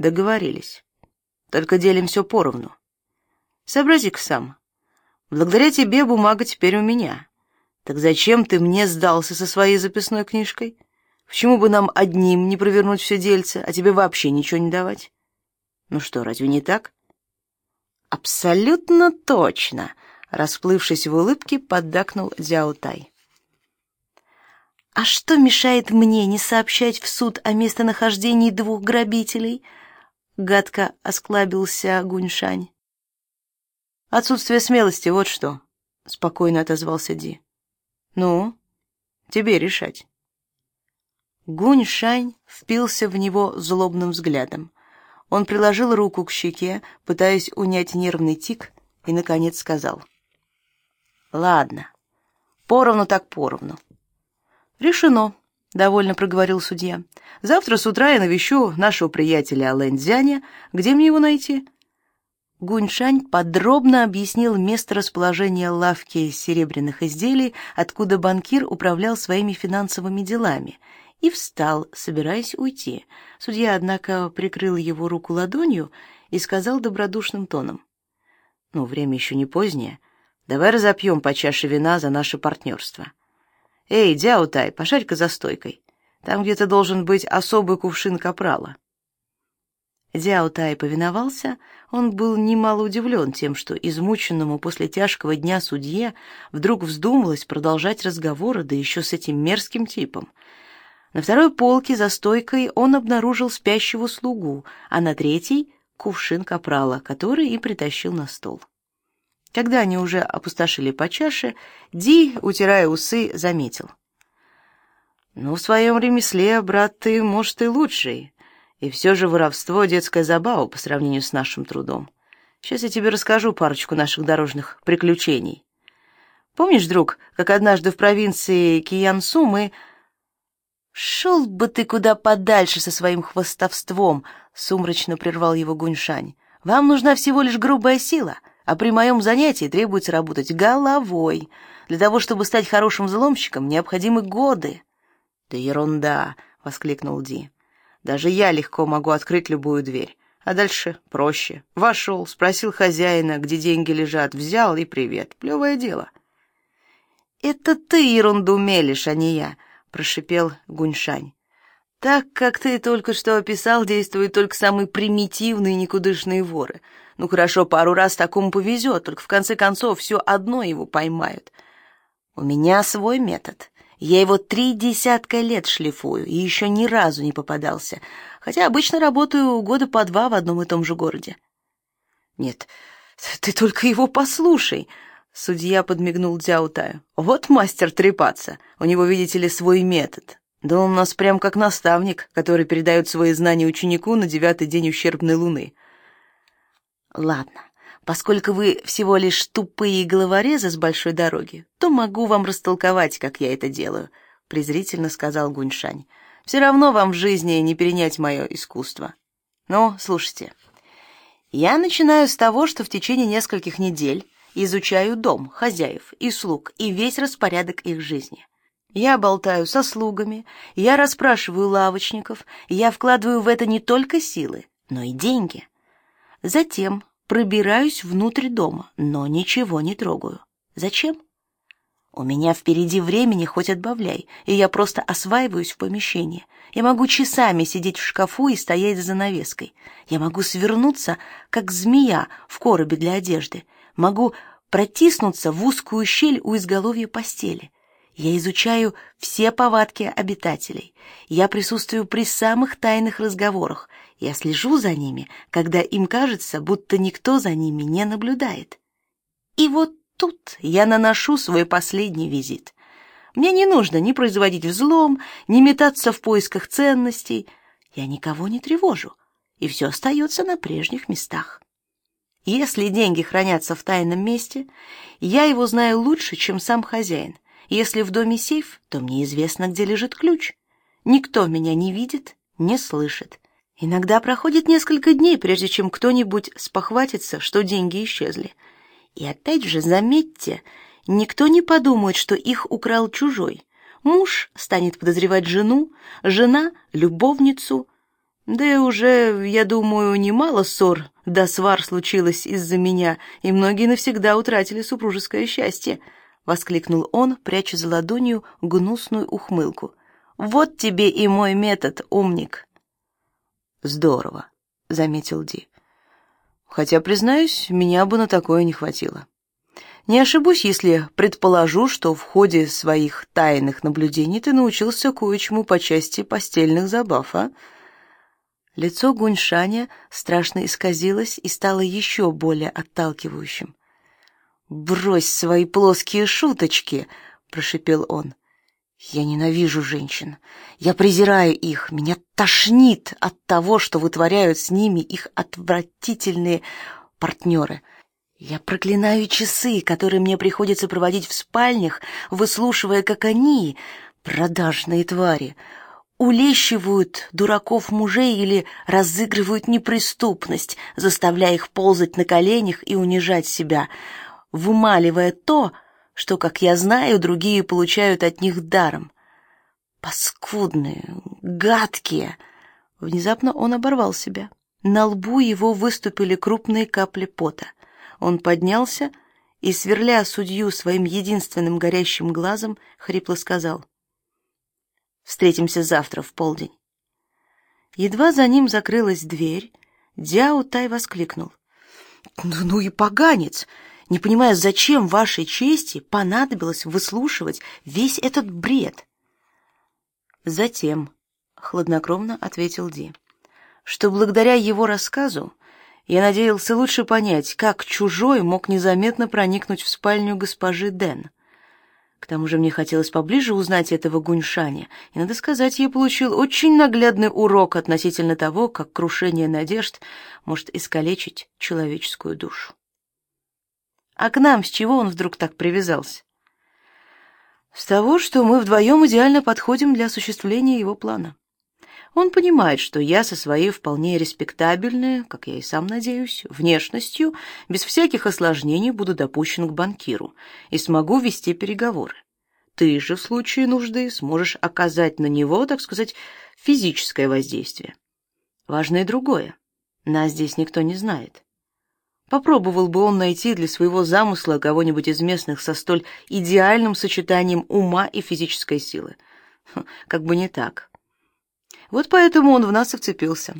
Договорились. Только делим все поровну. Сообрази-ка сам. Благодаря тебе бумага теперь у меня. Так зачем ты мне сдался со своей записной книжкой? Почему бы нам одним не провернуть все дельце, а тебе вообще ничего не давать? Ну что, разве не так? Абсолютно точно, расплывшись в улыбке, поддакнул Дзяотай. А что мешает мне не сообщать в суд о местонахождении двух грабителей? Гадко осклабился Гуньшань. Отсутствие смелости вот что, спокойно отозвался Ди. Ну, тебе решать. Гуньшань впился в него злобным взглядом. Он приложил руку к щеке, пытаясь унять нервный тик, и наконец сказал: "Ладно. Поровну так поровну. Решено, довольно проговорил судья. Завтра с утра я навещу нашего приятеля Алэнзяня. Где мне его найти? Гуньшань подробно объяснил место расположения лавки серебряных изделий, откуда банкир управлял своими финансовыми делами, и встал, собираясь уйти. Судья, однако, прикрыл его руку ладонью и сказал добродушным тоном: "Ну, время еще не позднее. Давай разопьем по чаше вина за наше партнерство. Эй, Дяутай, пошарь-ка за стойкой. Там где-то должен быть особый кувшин капрала". Дзяо Тай повиновался, он был немало удивлен тем, что измученному после тяжкого дня судье вдруг вздумалось продолжать разговоры, да еще с этим мерзким типом. На второй полке за стойкой он обнаружил спящего слугу, а на третьей — кувшин капрала, который и притащил на стол. Когда они уже опустошили по чаше, Ди, утирая усы, заметил. «Ну, в своем ремесле, брат, ты, может, и лучший, и все же воровство — детская забава по сравнению с нашим трудом. Сейчас я тебе расскажу парочку наших дорожных приключений. Помнишь, друг, как однажды в провинции Киянсу мы... «Шел бы ты куда подальше со своим хвостовством!» — сумрачно прервал его Гуньшань. «Вам нужна всего лишь грубая сила, а при моем занятии требуется работать головой. Для того, чтобы стать хорошим взломщиком, необходимы годы». «Да ерунда!» — воскликнул Ди. Даже я легко могу открыть любую дверь. А дальше проще. Вошел, спросил хозяина, где деньги лежат, взял и привет. Плевое дело. Это ты ерунду мелешь, а не я, прошипел Гуньшань. Так, как ты только что описал, действуют только самые примитивные никудышные воры. Ну хорошо, пару раз такому повезет, только в конце концов все одно его поймают. У меня свой метод. Я его три десятка лет шлифую и еще ни разу не попадался, хотя обычно работаю года по два в одном и том же городе. Нет, ты только его послушай. Судья подмигнул Дзяутаю. Вот мастер трепаться. У него, видите ли, свой метод. Да он у нас прям как наставник, который передает свои знания ученику на девятый день ущербной луны. Ладно, Поскольку вы всего лишь тупые головорезы с большой дороги, то могу вам растолковать, как я это делаю, презрительно сказал Гуньшань. Все равно вам в жизни не перенять мое искусство. Ну, слушайте. Я начинаю с того, что в течение нескольких недель изучаю дом, хозяев и слуг и весь распорядок их жизни. Я болтаю со слугами, я расспрашиваю лавочников, я вкладываю в это не только силы, но и деньги. Затем Пробираюсь внутрь дома, но ничего не трогаю. Зачем? У меня впереди времени хоть отбавляй, и я просто осваиваюсь в помещении. Я могу часами сидеть в шкафу и стоять за занавеской. Я могу свернуться, как змея в коробе для одежды. Могу протиснуться в узкую щель у изголовья постели. Я изучаю все повадки обитателей. Я присутствую при самых тайных разговорах. Я слежу за ними, когда им кажется, будто никто за ними не наблюдает. И вот тут я наношу свой последний визит. Мне не нужно ни производить взлом, ни метаться в поисках ценностей. Я никого не тревожу, и все остается на прежних местах. Если деньги хранятся в тайном месте, я его знаю лучше, чем сам хозяин. Если в доме сейф, то мне известно, где лежит ключ. Никто меня не видит, не слышит. Иногда проходит несколько дней, прежде чем кто-нибудь спохватится, что деньги исчезли. И опять же, заметьте, никто не подумает, что их украл чужой. Муж станет подозревать жену, жена — любовницу. Да и уже, я думаю, немало ссор да свар случилось из-за меня, и многие навсегда утратили супружеское счастье, воскликнул он, пряча за ладонью гнусную ухмылку. Вот тебе и мой метод, умник. Здорово, заметил Ди. Хотя, признаюсь, меня бы на такое не хватило. Не ошибусь, если предположу, что в ходе своих тайных наблюдений ты научился кое-чему по части постельных забав, а? Лицо Гуньшаня страшно исказилось и стало еще более отталкивающим. «Брось свои плоские шуточки!» — прошипел он. «Я ненавижу женщин. Я презираю их. Меня тошнит от того, что вытворяют с ними их отвратительные партнеры. Я проклинаю часы, которые мне приходится проводить в спальнях, выслушивая, как они, продажные твари, улещивают дураков мужей или разыгрывают неприступность, заставляя их ползать на коленях и унижать себя, вымаливая то, что, как я знаю, другие получают от них даром. Паскудные, гадкие. Внезапно он оборвал себя. На лбу его выступили крупные капли пота. Он поднялся и, сверля судью своим единственным горящим глазом, хрипло сказал: Встретимся завтра в полдень. Едва за ним закрылась дверь, Дяо Тай воскликнул: "Ну, ну и поганец! Не понимая, зачем вашей чести понадобилось выслушивать весь этот бред?" Затем, хладнокровно ответил Ди, что благодаря его рассказу я надеялся лучше понять, как чужой мог незаметно проникнуть в спальню госпожи Дэн. К тому же мне хотелось поближе узнать этого Гуньшаня, и, надо сказать, я получил очень наглядный урок относительно того, как крушение надежд может искалечить человеческую душу. А к нам с чего он вдруг так привязался? С того, что мы вдвоем идеально подходим для осуществления его плана. Он понимает, что я со своей вполне респектабельной, как я и сам надеюсь, внешностью, без всяких осложнений буду допущен к банкиру и смогу вести переговоры. Ты же в случае нужды сможешь оказать на него, так сказать, физическое воздействие. Важно и другое. Нас здесь никто не знает. Попробовал бы он найти для своего замысла кого-нибудь из местных со столь идеальным сочетанием ума и физической силы. Как бы не так. Вот поэтому он в нас и вцепился.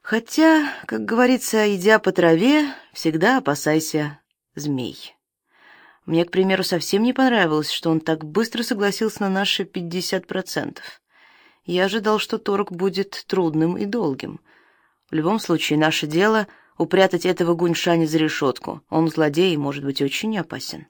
Хотя, как говорится, идя по траве, всегда опасайся змей. Мне, к примеру, совсем не понравилось, что он так быстро согласился на наши 50%. Я ожидал, что торг будет трудным и долгим. В любом случае, наше дело упрятать этого Гуньшаня за решетку. Он злодей и может быть очень опасен.